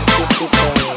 participante.